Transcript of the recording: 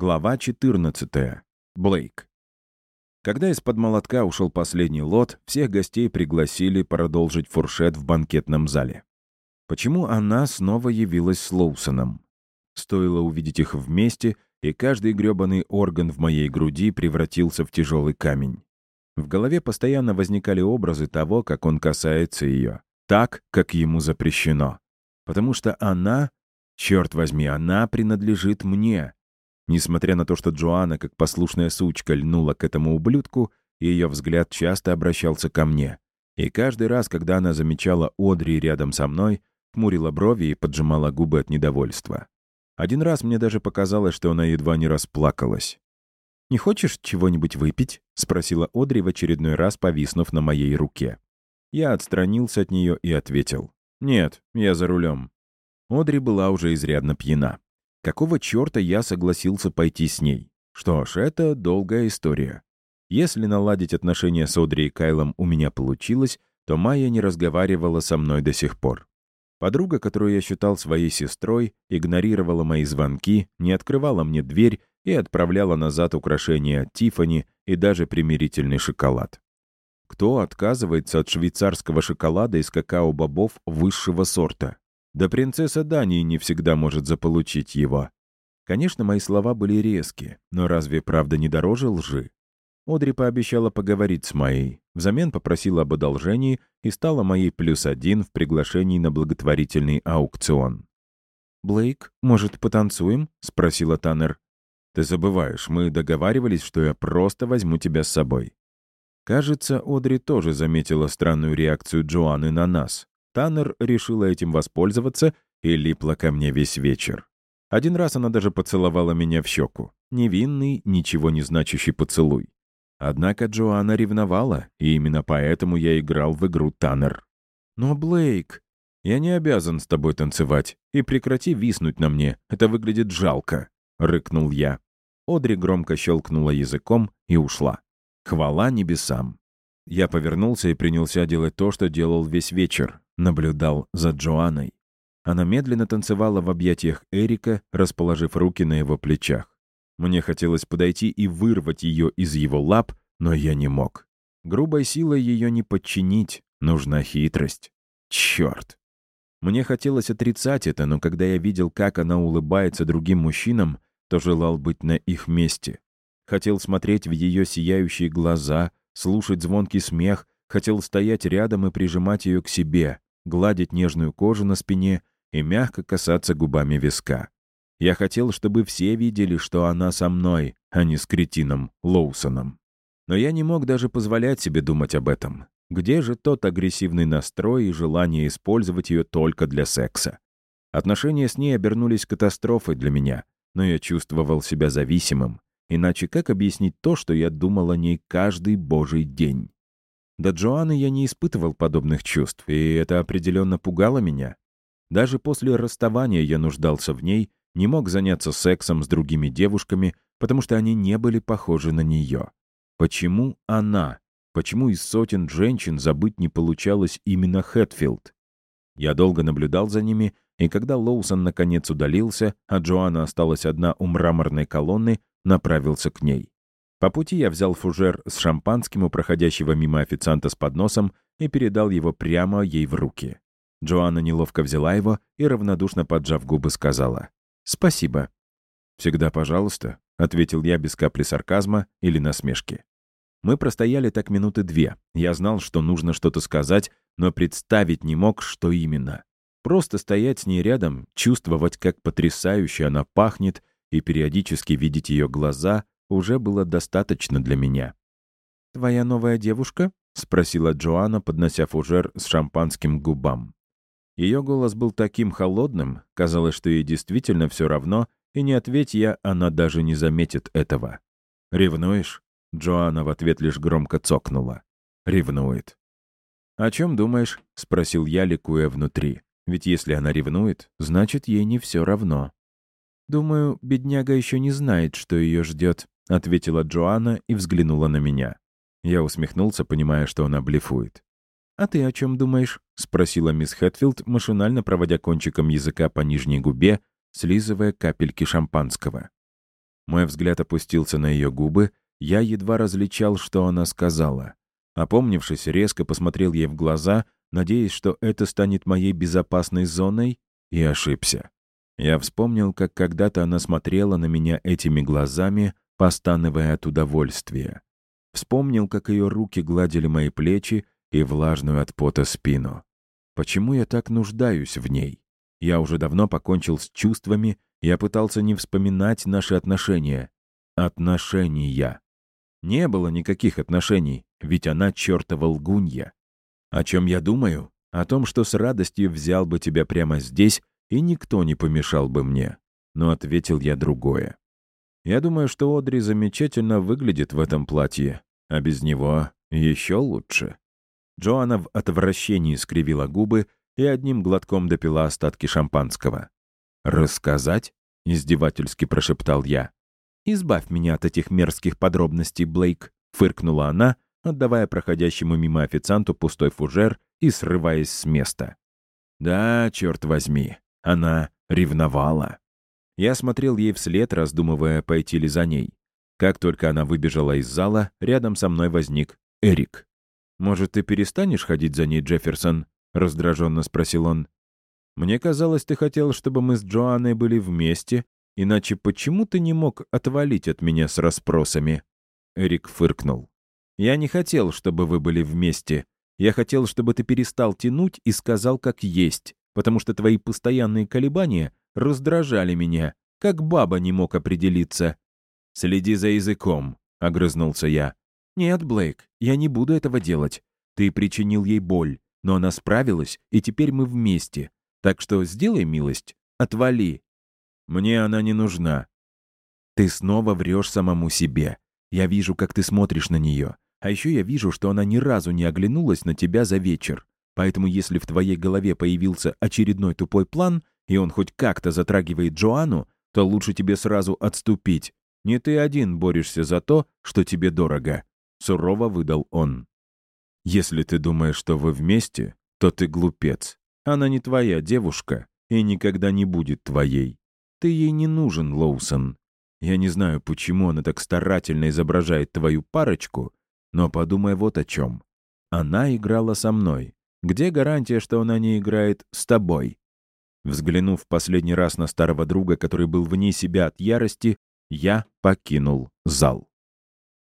Глава 14. Блейк. Когда из-под молотка ушел последний лот, всех гостей пригласили продолжить фуршет в банкетном зале. Почему она снова явилась с Лоусоном? Стоило увидеть их вместе, и каждый грёбаный орган в моей груди превратился в тяжелый камень. В голове постоянно возникали образы того, как он касается ее, так, как ему запрещено. Потому что она, черт возьми, она принадлежит мне — Несмотря на то, что Джоанна, как послушная сучка, льнула к этому ублюдку, ее взгляд часто обращался ко мне. И каждый раз, когда она замечала Одри рядом со мной, хмурила брови и поджимала губы от недовольства. Один раз мне даже показалось, что она едва не расплакалась. «Не хочешь чего-нибудь выпить?» — спросила Одри в очередной раз, повиснув на моей руке. Я отстранился от нее и ответил. «Нет, я за рулем». Одри была уже изрядно пьяна. Какого черта я согласился пойти с ней? Что ж, это долгая история. Если наладить отношения с Одри и Кайлом у меня получилось, то Майя не разговаривала со мной до сих пор. Подруга, которую я считал своей сестрой, игнорировала мои звонки, не открывала мне дверь и отправляла назад украшения от Тифани и даже примирительный шоколад. Кто отказывается от швейцарского шоколада из какао-бобов высшего сорта? Да принцесса Дании не всегда может заполучить его. Конечно, мои слова были резкие, но разве правда не дороже лжи? Одри пообещала поговорить с Майей, взамен попросила об одолжении и стала моей плюс один в приглашении на благотворительный аукцион. «Блейк, может, потанцуем?» — спросила Таннер. «Ты забываешь, мы договаривались, что я просто возьму тебя с собой». Кажется, Одри тоже заметила странную реакцию Джоанны на нас. Таннер решила этим воспользоваться и липла ко мне весь вечер. Один раз она даже поцеловала меня в щеку. Невинный, ничего не значащий поцелуй. Однако Джоанна ревновала, и именно поэтому я играл в игру Таннер. «Но, Блейк, я не обязан с тобой танцевать, и прекрати виснуть на мне, это выглядит жалко», — рыкнул я. Одри громко щелкнула языком и ушла. Хвала небесам. Я повернулся и принялся делать то, что делал весь вечер наблюдал за Джоанной. Она медленно танцевала в объятиях Эрика, расположив руки на его плечах. Мне хотелось подойти и вырвать ее из его лап, но я не мог. Грубой силой ее не подчинить, нужна хитрость. Черт! Мне хотелось отрицать это, но когда я видел, как она улыбается другим мужчинам, то желал быть на их месте. Хотел смотреть в ее сияющие глаза, слушать звонкий смех, хотел стоять рядом и прижимать ее к себе гладить нежную кожу на спине и мягко касаться губами виска. Я хотел, чтобы все видели, что она со мной, а не с кретином Лоусоном. Но я не мог даже позволять себе думать об этом. Где же тот агрессивный настрой и желание использовать ее только для секса? Отношения с ней обернулись катастрофой для меня, но я чувствовал себя зависимым. Иначе как объяснить то, что я думал о ней каждый божий день? До Джоанны я не испытывал подобных чувств, и это определенно пугало меня. Даже после расставания я нуждался в ней, не мог заняться сексом с другими девушками, потому что они не были похожи на нее. Почему она? Почему из сотен женщин забыть не получалось именно Хэтфилд? Я долго наблюдал за ними, и когда Лоусон наконец удалился, а Джоанна осталась одна у мраморной колонны, направился к ней. По пути я взял фужер с шампанским у проходящего мимо официанта с подносом и передал его прямо ей в руки. Джоанна неловко взяла его и, равнодушно поджав губы, сказала «Спасибо». «Всегда пожалуйста», — ответил я без капли сарказма или насмешки. Мы простояли так минуты две. Я знал, что нужно что-то сказать, но представить не мог, что именно. Просто стоять с ней рядом, чувствовать, как потрясающе она пахнет, и периодически видеть ее глаза, уже было достаточно для меня. «Твоя новая девушка?» — спросила Джоанна, поднося фужер с шампанским к губам. Ее голос был таким холодным, казалось, что ей действительно все равно, и не ответь я, она даже не заметит этого. «Ревнуешь?» — Джоанна в ответ лишь громко цокнула. «Ревнует». «О чем думаешь?» — спросил я, ликуя внутри. «Ведь если она ревнует, значит, ей не все равно». «Думаю, бедняга еще не знает, что ее ждет», — ответила Джоанна и взглянула на меня. Я усмехнулся, понимая, что она блефует. «А ты о чем думаешь?» — спросила мисс Хэтфилд, машинально проводя кончиком языка по нижней губе, слизывая капельки шампанского. Мой взгляд опустился на ее губы, я едва различал, что она сказала. Опомнившись, резко посмотрел ей в глаза, надеясь, что это станет моей безопасной зоной, и ошибся. Я вспомнил, как когда-то она смотрела на меня этими глазами, постановая от удовольствия. Вспомнил, как ее руки гладили мои плечи и влажную от пота спину. Почему я так нуждаюсь в ней? Я уже давно покончил с чувствами, я пытался не вспоминать наши отношения. Отношения. Не было никаких отношений, ведь она чертова лгунья. О чем я думаю? О том, что с радостью взял бы тебя прямо здесь, и никто не помешал бы мне. Но ответил я другое. Я думаю, что Одри замечательно выглядит в этом платье, а без него еще лучше. Джоанна в отвращении скривила губы и одним глотком допила остатки шампанского. «Рассказать?» — издевательски прошептал я. «Избавь меня от этих мерзких подробностей, Блейк», — фыркнула она, отдавая проходящему мимо официанту пустой фужер и срываясь с места. «Да, черт возьми, она ревновала». Я смотрел ей вслед, раздумывая, пойти ли за ней. Как только она выбежала из зала, рядом со мной возник Эрик. «Может, ты перестанешь ходить за ней, Джефферсон?» — раздраженно спросил он. «Мне казалось, ты хотел, чтобы мы с Джоанной были вместе, иначе почему ты не мог отвалить от меня с расспросами?» Эрик фыркнул. «Я не хотел, чтобы вы были вместе. Я хотел, чтобы ты перестал тянуть и сказал, как есть, потому что твои постоянные колебания раздражали меня, как баба не мог определиться. «Следи за языком», — огрызнулся я. «Нет, Блейк, я не буду этого делать. Ты причинил ей боль, но она справилась, и теперь мы вместе. Так что сделай милость, отвали». «Мне она не нужна». «Ты снова врешь самому себе. Я вижу, как ты смотришь на нее. А еще я вижу, что она ни разу не оглянулась на тебя за вечер. Поэтому если в твоей голове появился очередной тупой план, и он хоть как-то затрагивает Джоанну, то лучше тебе сразу отступить. Не ты один борешься за то, что тебе дорого», — сурово выдал он. «Если ты думаешь, что вы вместе, то ты глупец. Она не твоя девушка и никогда не будет твоей. Ты ей не нужен, Лоусон. Я не знаю, почему она так старательно изображает твою парочку, но подумай вот о чем. Она играла со мной. Где гарантия, что она не играет с тобой?» Взглянув последний раз на старого друга, который был вне себя от ярости, я покинул зал.